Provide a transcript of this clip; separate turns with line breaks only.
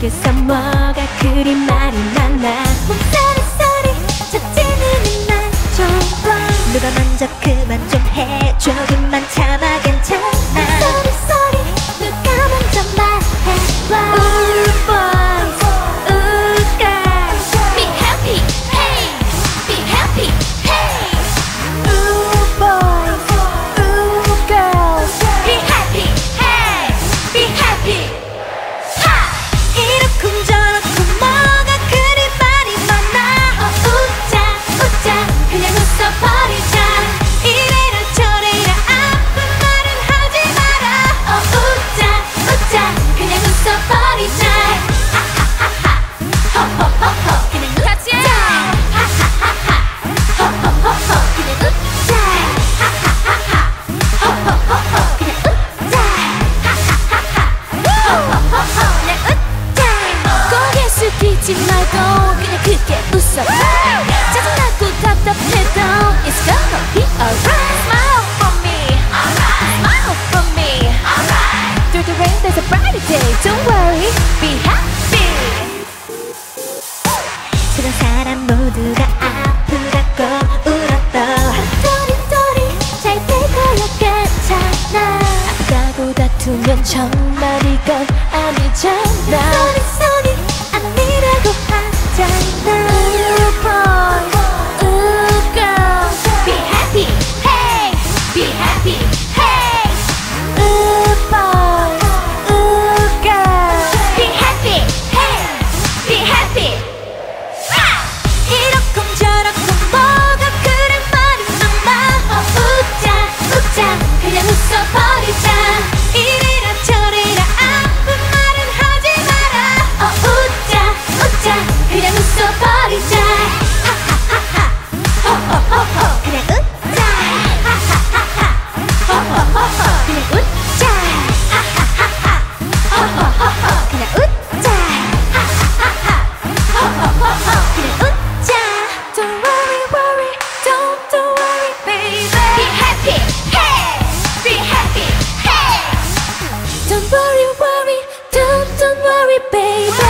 그
선머가
그리
말이
나
모두가 아프다고 울었다
소리 소리 잘될 거야 괜찮아.
아까보다 두면 정말 이거 baby.